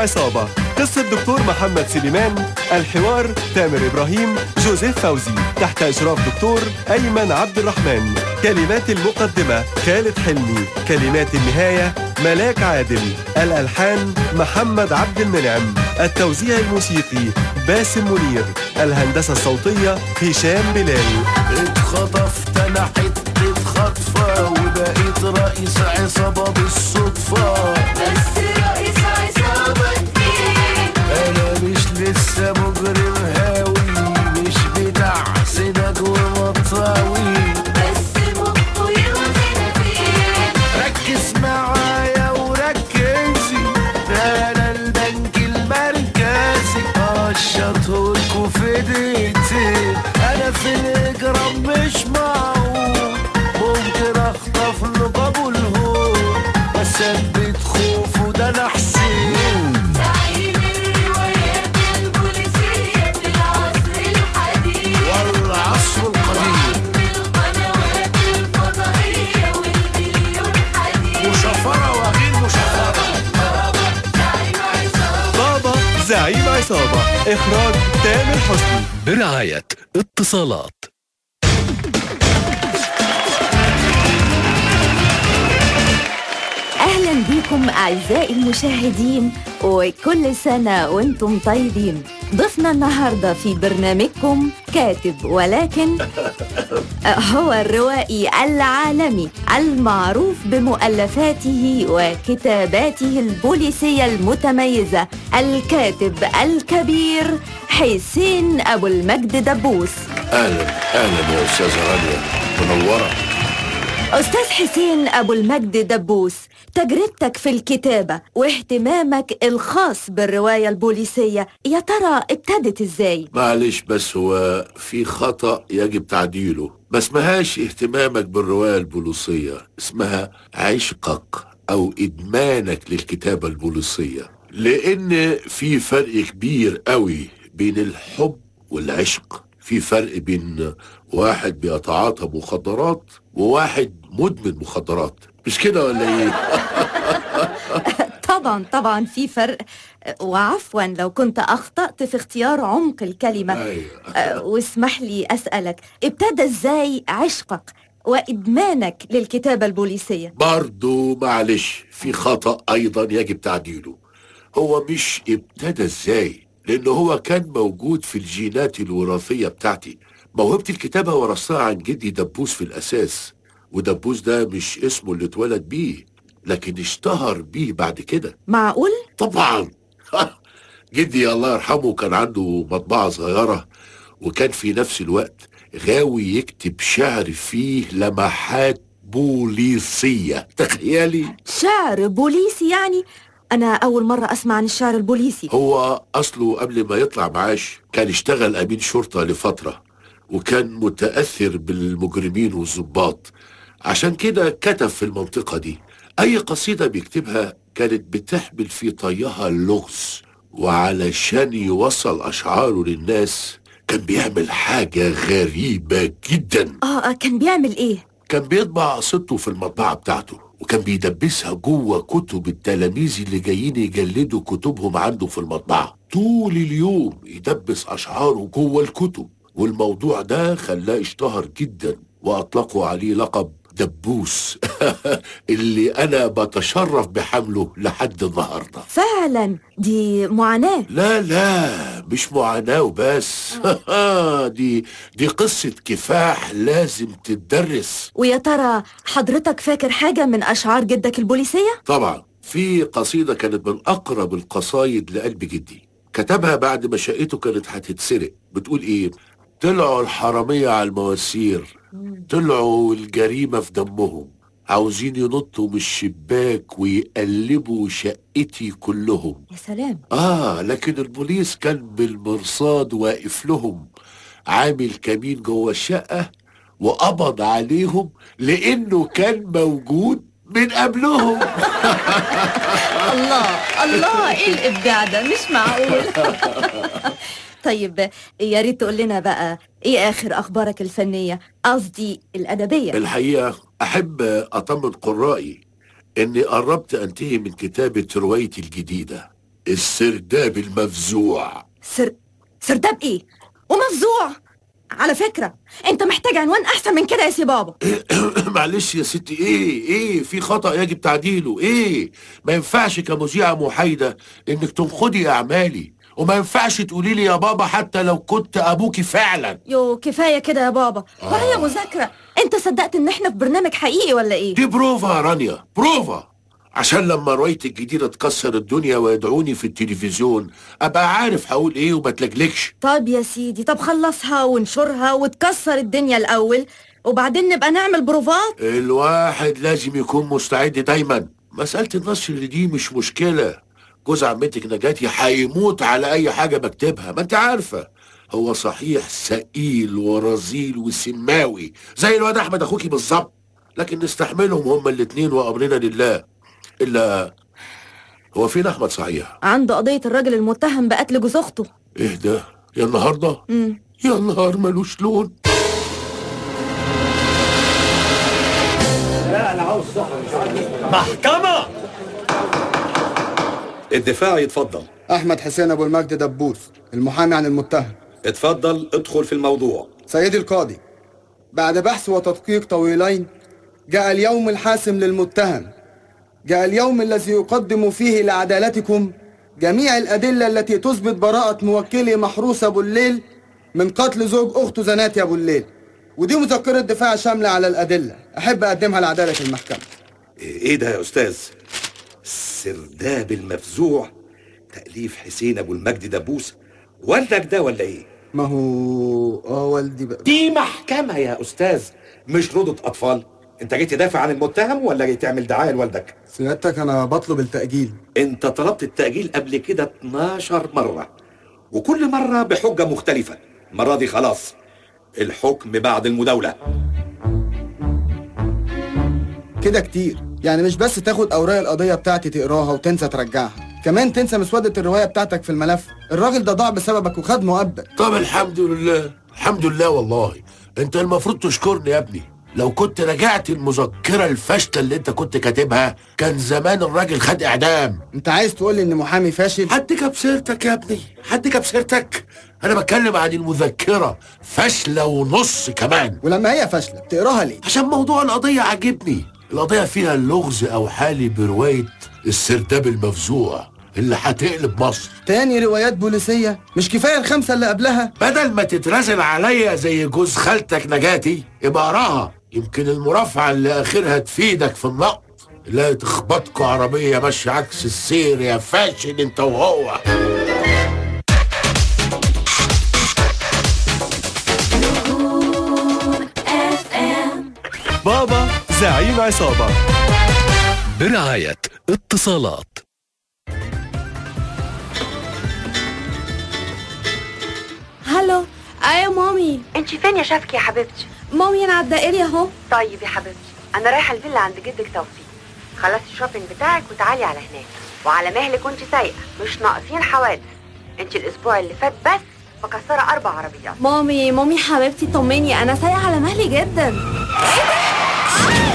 عصابة قصة دكتور محمد سليمان الحوار تامر إبراهيم جوزيف فوزي. تحت إشراف دكتور أيمن عبد الرحمن. كلمات المقدمة خالد حلمي. كلمات النهاية ملاك عادل. الألحان محمد عبد المنعم. التوزيع الموسيقي باسم منير. الهندسة الصوتية هشام بلال. اتخطفت أنا حتة خطفة وبقيت رئيس عصابة بالصدفة. دقيقتين أنا في الاجرام مش معقول. ممكن أخطف له ابو الهول واثبت زعيم عصابة إخراج تامر حسني. برعاية اتصالات. أهلا بكم أعزائي المشاهدين وكل سنة وأنتم طيبين. ضفنا النهاردة في برنامجكم كاتب ولكن هو الروائي العالمي المعروف بمؤلفاته وكتاباته البوليسية المتميزة الكاتب الكبير حسين أبو المجد دبوس. أهلا أهلا يا أستاذة غالية منورة. أستاذ حسين أبو المجد دبوس تجربتك في الكتابة واهتمامك الخاص بالرواية البوليسية يا ترى ابتدت إزاي؟ معلش بس هو في خطأ يجب تعديله. ما اسمهاش اهتمامك بالرواية البوليسية اسمها عشقك أو إدمانك للكتابة البوليسية. لأن في فرق كبير قوي بين الحب والعشق. في فرق بين واحد بيتعاطى مخدرات وواحد مدمن مخدرات مش كده ولا إيه؟ طبعا طبعا في فرق وعفوا لو كنت أخطأت في اختيار عمق الكلمة أيوة. أه، واسمح لي أسألك ابتدى إزاي عشقك وإدمانك للكتابة البوليسية؟ برضو معلش في خطأ أيضا يجب تعديله هو مش ابتدى إزاي لأنه هو كان موجود في الجينات الوراثية بتاعتي موهبة الكتابة ورثتها عن جدي دبوس في الأساس ودبوس ده مش اسمه اللي اتولد بيه لكن اشتهر بيه بعد كده معقول؟ طبعا جدي الله يرحمه كان عنده مطبعة صغيرة وكان في نفس الوقت غاوي يكتب شعر فيه لمحات بوليسية تخيلي شعر بوليسي يعني؟ أنا أول مرة أسمع عن الشعر البوليسي. هو أصله قبل ما يطلع معاش كان اشتغل أمين شرطة لفترة وكان متأثر بالمجرمين والضباط عشان كده كتب في المنطقة دي. أي قصيدة بيكتبها كانت بتحمل في طيها اللغز وعلشان يوصل أشعاره للناس كان بيعمل حاجة غريبة جدا. آه آه، كان بيعمل إيه؟ كان بيطبع قصته في المطبعة بتاعته. وكان بيدبسها جوه كتب التلاميذ اللي جايين يجلدوا كتبهم عنده في المطبعة. طول اليوم يدبس أشعاره جوه الكتب والموضوع ده خلاه اشتهر جدا وأطلقوا عليه لقب دبوس اللي أنا بتشرف بحمله لحد النهاردة. فعلا؟ دي معاناة. لا لا مش معاناة وبس. دي دي قصة كفاح لازم تتدرس. ويا ترى حضرتك فاكر حاجة من أشعار جدك البوليسية؟ طبعا. في قصيدة كانت من أقرب القصايد لقلب جدي. كتبها بعد ما شقته كانت هتتسرق. بتقول إيه؟ طلعوا الحرامية على المواسير. طلعوا الجريمة في دمهم. عاوزين ينطوا من الشباك ويقلبوا شقتي كلهم. يا سلام. آه لكن البوليس كان بالمرصاد واقف لهم. عامل كمين جوه الشقة وقبض عليهم لأنه كان موجود من قبلهم. الله الله إيه الإبداع ده؟ مش معقول. طيب يا ريت تقول لنا بقى إيه آخر أخبارك الفنية؟ قصدي الأدبية. الحقيقة أحب أطمن قرائي إني قربت أنتهي من كتابة روايتي الجديدة السرداب المفزوع. سر سرداب إيه؟ ومفزوع! على فكرة أنت محتاج عنوان أحسن من كده يا سي بابا. معلش يا ستي إيه إيه في خطأ يجب تعديله إيه؟ ما ينفعش كمذيعة محايدة إنك تنقدي أعمالي. وما ينفعش تقولي لي يا بابا حتى لو كنت ابوكي فعلا. يو كفاية كده يا بابا. ورايا مذاكرة. أنت صدقت إن إحنا في برنامج حقيقي ولا إيه؟ دي بروفا يا رانيا بروفا. عشان لما روايتي الجديدة تكسر الدنيا ويدعوني في التلفزيون أبقى عارف هقول إيه وما تلجلكش طب يا سيدي طب خلصها وانشرها وتكسر الدنيا الأول وبعدين نبقى نعمل بروفات؟ الواحد لازم يكون مستعد دايما. مسألة النشر دي مش مشكلة. جوز عمتك نجاتي هيموت على أي حاجة بكتبها ما أنت عارفة هو صحيح سئيل ورزيل وسماوي زي الواد أحمد أخوكي بالظبط لكن نستحملهم هما الاتنين وأمرنا لله إلا هو فين أحمد صحيح؟ عنده قضية الراجل المتهم بقتل جوز أخته إيه ده؟ يا النهاردة؟ مم. يا نهار ملوش لون محكمة الدفاع يتفضل. أحمد حسين أبو المجد دبوس المحامي عن المتهم. اتفضل ادخل في الموضوع. سيدي القاضي بعد بحث وتدقيق طويلين جاء اليوم الحاسم للمتهم. جاء اليوم الذي يقدم فيه لعدالتكم جميع الأدلة التي تثبت براءة موكلي محروس أبو الليل من قتل زوج أخته زناتي أبو الليل. ودي مذكرة دفاع شاملة على الأدلة. أحب أقدمها لعدالة المحكمة. إيه ده يا أستاذ؟ السرداب المفزوع تأليف حسين أبو المجد دبوس والدك ده ولا إيه؟ ما هو آه والدي بقى. دي محكمة يا أستاذ مش روضة أطفال. أنت جيت تدافع عن المتهم ولا جيت تعمل دعاية لوالدك؟ سيادتك أنا بطلب التأجيل. أنت طلبت التأجيل قبل كده 12 مرة وكل مرة بحجة مختلفة. المرة دي خلاص الحكم بعد المداولة. كده كتير. يعني مش بس تاخد أوراق القضية بتاعتي تقراها وتنسى ترجعها كمان تنسى مسودة الرواية بتاعتك في الملف. الراجل ده ضاع بسببك وخد مؤبد. طب الحمد لله الحمد لله والله. أنت المفروض تشكرني يا ابني. لو كنت رجعت المذكرة الفاشلة اللي أنت كنت كاتبها كان زمان الراجل خد إعدام. أنت عايز تقول لي إن محامي فاشل؟ حد جاب سيرتك يا ابني؟ حد جاب سيرتك؟ أنا بتكلم عن المذكرة فاشلة ونص كمان. ولما هي فاشلة بتقراها ليه؟ عشان موضوع القضية عجبني القضية فيها اللغز أو حالي برواية السرداب المفزوع اللي هتقلب مصر. تاني روايات بوليسية؟ مش كفاية الخمسة اللي قبلها؟ بدل ما تترازل عليا زي جوز خالتك نجاتي يبقى اقراها يمكن المرافعة اللي آخرها تفيدك في النقد. لا تخبطكوا عربية ماشية عكس السير يا فاشل أنت وهو. بابا. زعيم عصابة. برعاية اتصالات. هلو. أيوه مامي. أنت فين يا شفكي يا حبيبتي؟ مامي أنا على الدائري أهو. طيب يا حبيبتي أنا رايحة الفيلا عند جدك توفيق. خلصي الشوبينج بتاعك وتعالي على هناك. وعلى مهلك وأنت سايقة مش ناقصين حوادث. أنت الأسبوع اللي فات بس مكسرة أربع عربيات. مامي مامي حبيبتي طمني أنا سايقة على مهلي جدا. أنا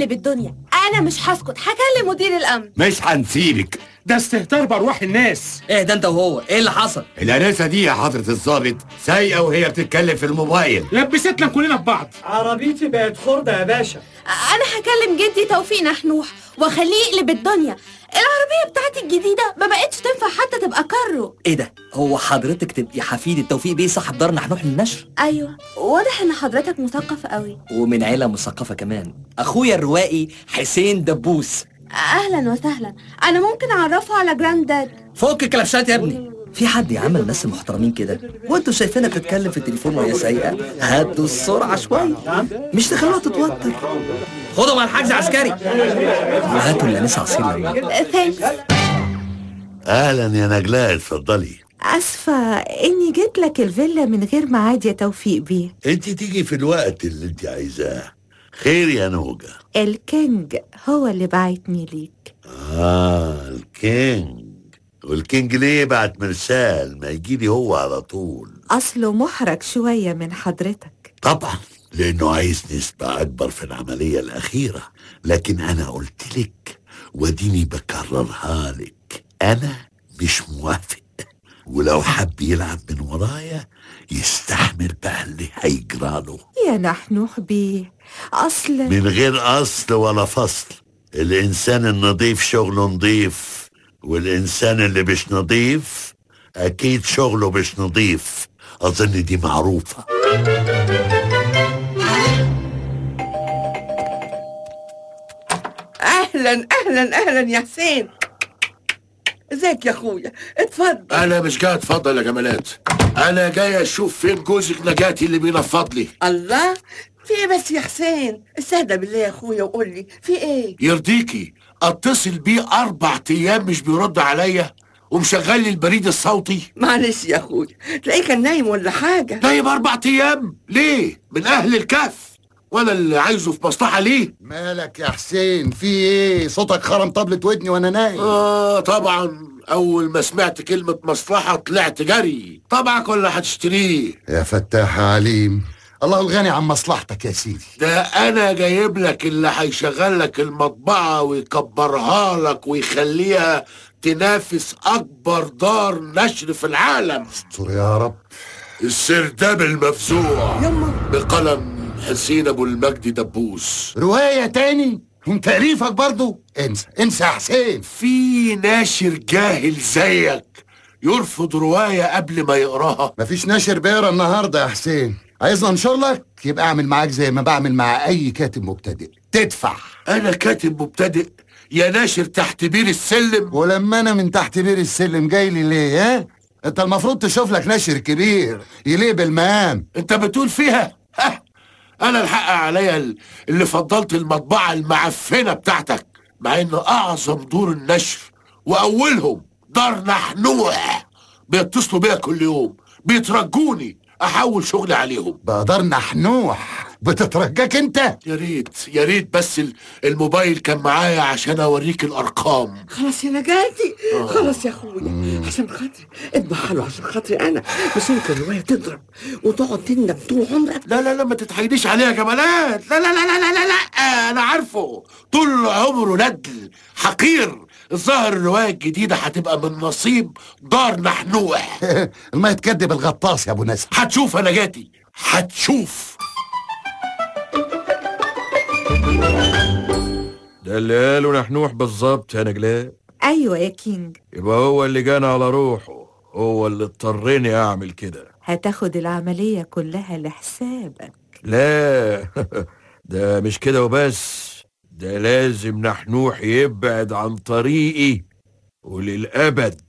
هقلب الدنيا. أنا مش هسكت هكلم مدير الأمن. مش هنسيبك. ده استهتار بأرواح الناس. إيه ده أنت وهو. إيه اللي حصل؟ الأنسة دي يا حضرة الضابط سايقة وهي بتتكلم في الموبايل. لبستنا كلنا في بعض. عربيتي بقت خردة يا باشا. أنا هكلم جدي توفيق نحنوح وأخليه يقلب الدنيا. العربيه بتاعتي الجديدة ما بقتش تنفع حتى تبقى كارو. إيه ده؟ هو حضرتك تبقي حفيد التوفيق بيه صاحب دار نحنوح للنشر أيوه. واضح إن حضرتك مثقف قوي. ومن عيلة مثقفة كمان. أخويا الروائي حسين دبوس. أهلا وسهلا. أنا ممكن أعرفه على grand dad فك الكلبشات يا ابني. في حد يعمل ناس محترمين كده؟ وانتوا شايفينها بتتكلم في التليفون وهي سايقة؟ هدوا السرعة شوية مش تخلوها تتوتر. خدوهم ع الحجز عسكري. وهاتوا للآنسة عصير thanks أهلا يا نجلاء اتفضلي. أسفة إني جيت لك الفيلا من غير ميعاد يا توفيق بيه. أنت تيجي في الوقت اللي أنت عايزاه. خير يا نوجة. ال king هو اللي بعتني ليك. آه ال king. وال king ليه بعت مرسال ما يجيلي هو على طول؟ أصله محرج شوية من حضرتك. طبعا لأنه عايز نسبة أكبر في العملية الأخيرة. لكن أنا قلت لك وديني بكررها لك. أنا مش موافق. ولو حب يلعب من ورايا يستحمل بقى اللي هيجراله يا نحنوح بيه. أصل من غير أصل ولا فصل. الإنسان النظيف شغله نظيف. والإنسان اللي مش نظيف أكيد شغله مش نظيف. أظن دي معروفة. أهلا أهلا أهلا يا حسين. إزيك يا أخويا؟ اتفضل. أنا مش جاي أتفضل يا جمالات. أنا جاي أشوف فين جوزك نجاتي اللي بينفض لي. الله في إيه بس يا حسين؟ استهدى بالله يا أخويا وقول لي في إيه؟ يرضيكي. اتصل بيه أربع أيام مش بيرد عليا ومشغل لي البريد الصوتي. معلش يا اخويا تلاقيه كان نايم ولا حاجة؟ نايم أربع أيام. ليه؟ من أهل الكهف. وأنا اللي عايزه في مصلحة ليه؟ مالك يا حسين؟ في إيه؟ صوتك خرم طبلة ودني وأنا نايم. آه طبعا أول ما سمعت كلمة مصلحة طلعت جري. طبعك ولا هتشتريه. يا فتاح عليم الله الغني عن مصلحتك يا سيدي. ده أنا جايب لك اللي هيشغل لك المطبعة ويكبرها لك ويخليها تنافس أكبر دار نشر في العالم. استر يا رب. السرداب المفزوع يما. بقلم حسين أبو المجد دبوس. رواية تاني؟ من تأليفك برضو؟ انسى انسى يا حسين. في ناشر جاهل زيك يرفض رواية قبل ما يقراها. مفيش ناشر بيقرا النهارده يا حسين. عايزني انشر لك؟ يبقى اعمل معاك زي ما بعمل مع أي كاتب مبتدئ. تدفع. أنا كاتب مبتدئ؟ يا ناشر تحت بير السلم. ولما أنا من تحت بير السلم جاي لي ليه ها؟ أنت المفروض تشوف لك ناشر كبير يليق بالمقام أنت بتقول فيها؟ ها؟ أنا الحق عليا ال- اللي فضلت المطبعة المعفنة بتاعتك مع ان أعظم دور النشر وأولهم دار نحنوح بيتصلوا بيا كل يوم بيترجوني. أحول شغلي عليهم. بقى دار نحنوح. بتترجاك أنت. يا ريت يا ريت بس ال- الموبايل كان معايا عشان أوريك الأرقام. خلاص يا نجاتي. خلاص يا اخويا عشان خاطري. اذبح له عشان خاطري أنا. بس يمكن الرواية تضرب وتقعد تندم طول عمرك. لا لا لا ما تتحيديش عليها يا جمالات. لا لا لا لا لا لا, لا. أنا عارفه. طول عمره ندل حقير. الظاهر الرواية الجديدة هتبقى من نصيب دار نحنوح. ما يتكدب الغطاس يا أبو نسر هتشوف يا نجاتي هتشوف. ده اللي قاله نحنوح بالظبط يا نجلاء. أيوة يا كينج. يبقى هو اللي جانا على روحه. هو اللي اضطرني أعمل كده. هتاخد العملية كلها لحسابك. لا. ده مش كده وبس. ده لازم نحنوح يبعد عن طريقي وللأبد.